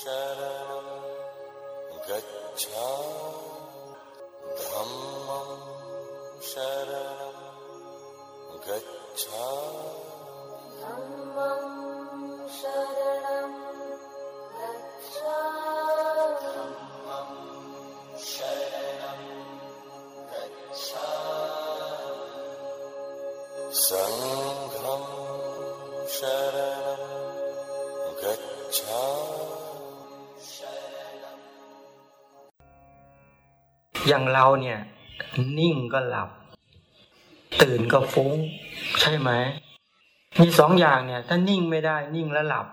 शरणं गच्छा धम्मं शरणं गच्छा धम्मं शरणं गच्छा धम्मं शरणं गच्छा संघं शरणं गच्छा อย่างเราเนี่ย นิ่งก็หลับ ตื่นก็ฟุ้ง ใช่ไหม มีสองอย่างเนี่ย ถ้านิ่งไม่ได้นิ่งแล้วหลับ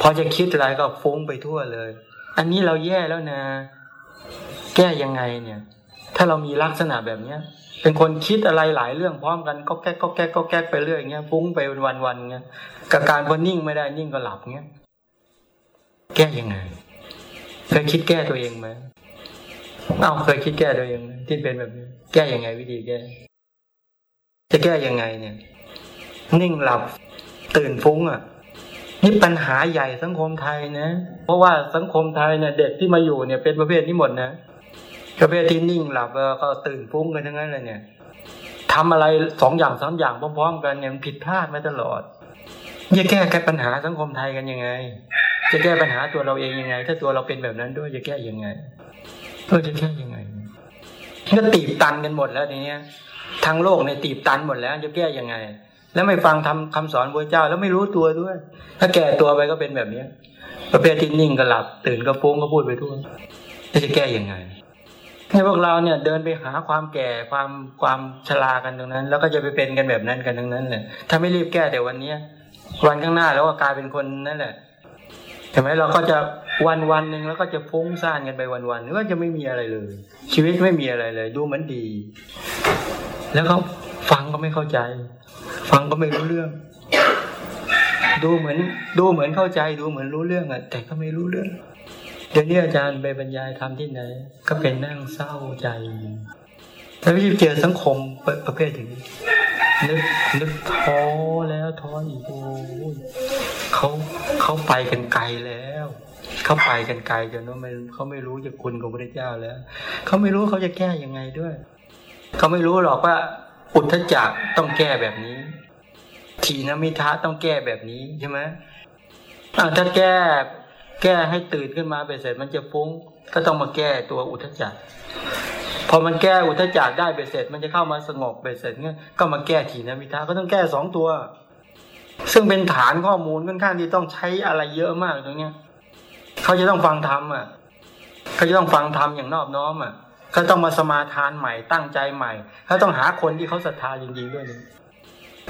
พอจะคิดอะไรก็ฟุ้งไปทั่วเลย อันนี้เราแย่แล้วนะ แก้ยังไงเนี่ย ถ้าเรามีลักษณะแบบเนี้ย เป็นคนคิดอะไรหลายเรื่องพร้อมกันก็แก๊กก็แก๊กก็แก๊กไปเรื่อยอย่างเงี้ยฟุ้งไปวันวันเงี้ยกับการพอนิ่งไม่ได้นิ่งก็หลับเงี้ย แก้ยังไงเคยคิดแก้ตัวเองไหมเอาเคยคิดแก้ตัวเองไหมที่เป็นแบบนี้แก้ยังไงวิธีแก้ จะแก้ยังไงเนี่ย นิ่งหลับตื่นฟุ้งอะนี่ปัญหาใหญ่สังคมไทยนะ เพราะว่าสังคมไทยเนี่ย เด็กที่มาอยู่เนี่ยเป็นประเภทนี้หมดนะประเภทที่นิ่งหลับแล้วก็ตื่นฟุ้งกันทั้งนั้นเลยเนี่ยทำอะไรสองอย่างสามอย่างพร้อมๆกันเนี่ยมันผิดพลาดมาตลอดจะแก้ไขปัญหาสังคมไทยกันยังไง จะแก้ปัญหาตัวเราเองยังไง ถ้าตัวเราเป็นแบบนั้นด้วยจะแก้ยังไงเออจะแก้ยังไงก็ตีบตันกันหมดแล้วทีเนี้ยทางโลกเนี่ยตีบตันหมดแล้วจะแก้ยังไง แล้วไม่ฟังทำคำสอนพระเจ้า แล้วไม่รู้ตัวด้วย ถ้าแก่ตัวไปก็เป็นแบบเนี้ยประเภทที่นิ่งก็หลับ ตื่นก็ฟุ้งก็พูดไปทั่วแล้วจะแก้ยังไงให้พวกเราเนี่ยเดินไปหาความแก่ความความชรากันตรงนั้น แล้วก็จะไปเป็นกันแบบนั้นกันทั้งนั้นเลยถ้าไม่รีบแก้แต่วันเนี้ยวันข้างหน้าแล้วก็กลายเป็นคนนั่นแหละ เห็นไหมเราก็จะวันวันหนึ่งแล้วก็จะฟุ้งซ่านกันไปวันวันก็จะไม่มีอะไรเลย ชีวิตไม่มีอะไรเลย ดูเหมือนดี แล้วก็ฟังก็ไม่เข้าใจ ฟังก็ไม่รู้เรื่อง ดูเหมือน ดูเหมือนเข้าใจ ดูเหมือนรู้เรื่องอะ แต่ก็ไม่รู้เรื่องเดี๋ยวนี้อาจารย์ไปบรรยายทำที่ไหน ก็เป็นนั่งเศร้าใจแล้วไปเจอสังคมประเภทอย่างนี้นึกนึกท้อแล้วท้ออีกโอ้ เขาเขาไปกันไกลแล้วเขาไปกันไกลจนว่าไม่เขาไม่รู้จะคุณของพระเจ้าแล้วเขาไม่รู้เขาจะแก้ยังไงด้วยเขาไม่รู้หรอกว่าอุทธจักต้องแก้แบบนี้ ทีนมิทะต้องแก้แบบนี้ใช่ไหมอ่าถ้าแก้แก้ให้ตื่นขึ้นมาไปเสร็จมันจะฟุ้งก็ต้องมาแก้ตัวอุทธจักพอมันแก้อุทธจักได้ไปเสร็จ มันจะเข้ามาสงบไปเสร็จเนี่ยก็มาแก้ทีนมิทะก็ต้องแก้สองตัว ซึ่งเป็นฐานข้อมูลค่อนข้างที่ต้องใช้อะไรเยอะมากตรงเนี้ยเขาจะต้องฟังธรรมอะเขาจะต้องฟังธรรมอย่างนอบน้อมอะเขาต้องมาสมาทานใหม่ตั้งใจใหม่เขาต้องหาคนที่เขาศรัทธาจริงๆด้วยนะ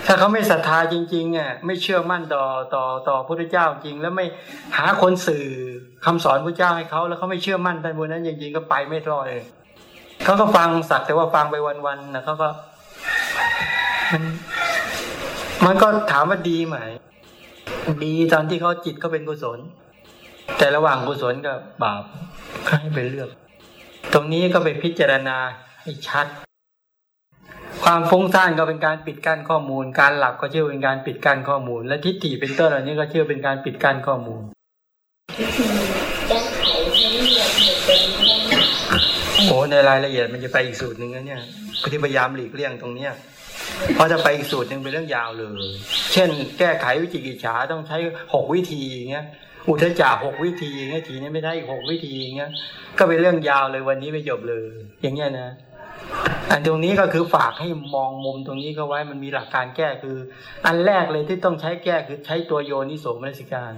ถ้าเขาไม่ศรัทธาจริงๆอะไม่เชื่อมั่นต่อต่อต่อพระเจ้าจริง แล้วไม่หาคนสื่อคำสอนพระเจ้าให้เขาแล้วเขาไม่เชื่อมั่นในบนนั้นจริงๆก็ไปไม่รอดเลยเขาก็ฟังสักแต่ว่าฟังไปวันๆนะเขาก็มัน มันก็ถามว่าดีไหม ดีตอนที่เขาจิตเขาเป็นกุศล แต่ระหว่างกุศลกับบาปให้ไปเลือก ตรงนี้ก็ไปพิจารณาให้ชัด ความฟุ้งซ่านก็เป็นการปิดกั้นข้อมูล การหลับก็เชื่อเป็นการปิดกั้นข้อมูล และทิฏฐิเป็นต้นเหล่านี้ก็เชื่อเป็นการปิดกั้นข้อมูลโอ้ในรายละเอียดมันจะไปอีกสูตรหนึ่งนะเนี่ยที่พยายามหลีกเลี่ยงตรงเนี้ย เพราะจะไปอีกสูตรหนึ่งเป็นเรื่องยาวเลย เช่น แก้ไขวิจิกิจฉาต้องใช้หกวิธีอย่างเงี้ย อุทจาหกวิธีอย่างเงี้ยทีนี้ไม่ได้อีกหกวิธีอย่างเงี้ย ก็เป็นเรื่องยาวเลยวันนี้ไม่จบเลย อย่างเงี้ยนะ อันตรงนี้ก็คือฝากให้มองมุมตรงนี้ก็ไว้มันมีหลักการแก้คือ อันแรกเลยที่ต้องใช้แก้คือใช้ตัวโยนิโสมนสิการ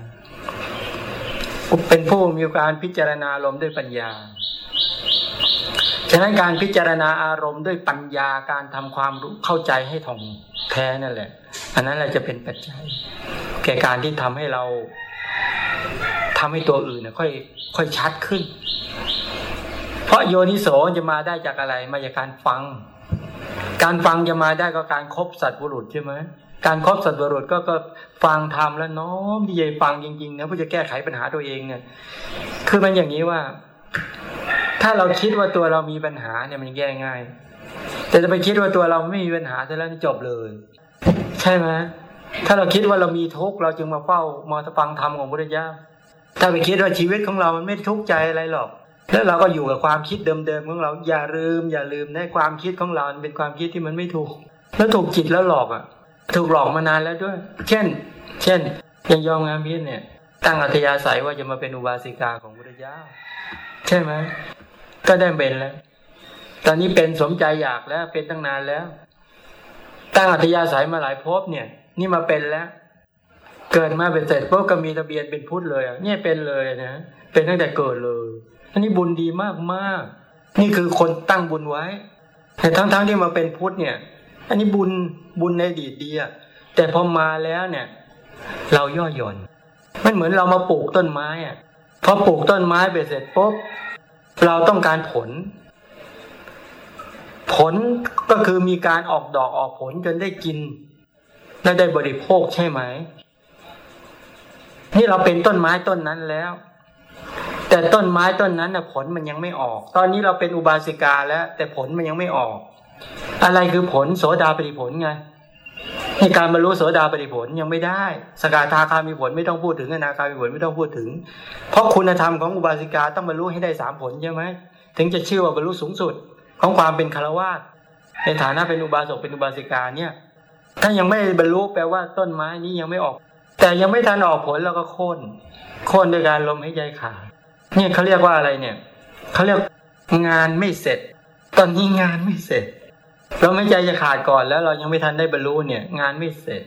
เป็นผู้มีการพิจารณาลมด้วยปัญญาะนั้นการพิจารณาอารมณ์ด้วยปัญญาการทำความรู้เข้าใจให้ถ่องแท้นั่นแหละ อันนั้นแหละจะเป็นปัจจัย แก่การที่ทำให้เราทำให้ตัวอื่นเนี่ยค่อย ค่อยชัดขึ้น เพราะโยนิโสจะมาได้จากอะไรมาจากการฟัง การฟังจะมาได้ก็การครบสัตว์บุรุษใช่ไหมการครบสัตว์บุรุษก็ก็ฟังทำแล้วน้อมที่จะฟังจริงๆนะเพื่อจะแก้ไขปัญหาตัวเองเนี่ยคือมันอย่างนี้ว่า ถ้าเราคิดว่าตัวเรามีปัญหาเนี่ยมันแก้ง่าย แต่จะไปคิดว่าตัวเราไม่มีปัญหาซะแล้วจบเลย ใช่ไหมถ้าเราคิดว่าเรามีทุกข์เราจึงมาเฝ้ามาฟังธรรมของพระเจ้าถ้าไปคิดว่าชีวิตของเรามันไม่ทุกข์ใจอะไรหรอก แล้วเราก็อยู่กับความคิดเดิมๆของเราอย่าลืม อย่าลืมในความคิดของเราเป็นความคิดที่มันไม่ถูก แล้วถูกจิตแล้วหลอกอะ ถูกหลอกมานานแล้วด้วย เช่น เช่นย่างยอมงามพิษเนี่ย ตั้งอัธยาศัยว่าจะมาเป็นอุบาสิกาของพุทธเจ้าใช่ไหม ก็ได้เป็นแล้ว ตอนนี้เป็นสมใจอยากแล้ว เป็นตั้งนานแล้ว ตั้งอัธยาศัยมาหลายภพเนี่ย นี่มาเป็นแล้ว เกิดมาเป็นเสร็จปุ๊บก็มีทะเบียนเป็นพุทธเลยเนี่ยเป็นเลยนะเป็นตั้งแต่เกิดเลย อันนี้บุญดีมากมากนี่คือคนตั้งบุญไว้แต่ทั้งๆที่มาเป็นพุทธเนี่ย อันนี้บุญบุญในดีดีอะแต่พอมาแล้วเนี่ย เราย่อหย่อนมันเหมือนเรามาปลูกต้นไม้อะพอปลูกต้นไม้ไปเสร็จปุ๊บ เราต้องการผล ผลก็คือมีการออกดอกออกผลจนได้กิน และได้บริโภคใช่ไหม นี่เราเป็นต้นไม้ต้นนั้นแล้ว แต่ต้นไม้ต้นนั้นน่ะผลมันยังไม่ออก ตอนนี้เราเป็นอุบาสิกาแล้ว แต่ผลมันยังไม่ออก อะไรคือผลโสดาปิผลไง การบรรลุโสดาปฏิผลยังไม่ได้ สกทาคามีผลไม่ต้องพูดถึงอนาคามีผลไม่ต้องพูดถึง เพราะคุณธรรมของอุบาสิกาต้องบรรลุให้ได้สามผลใช่ไหมถึงจะชื่อว่าบรรลุสูงสุดของความเป็นคารวาสในฐานะเป็นอุบาสกเป็นอุบาสิกาเนี่ย ถ้ายังไม่บรรลุแปลว่าต้นไม้นี้ยังไม่ออก แต่ยังไม่ทันออกผลแล้วก็โค่นโค่นด้วยการลมให้ใจขาดเนี่ยเขาเรียกว่าอะไรเนี่ยเขาเรียกงานไม่เสร็จ ตอนนี้งานไม่เสร็จ เราไม่ใจจะขาดก่อนแล้วเรายังไม่ทันได้บรรลุเนี่ย งานไม่เสร็จ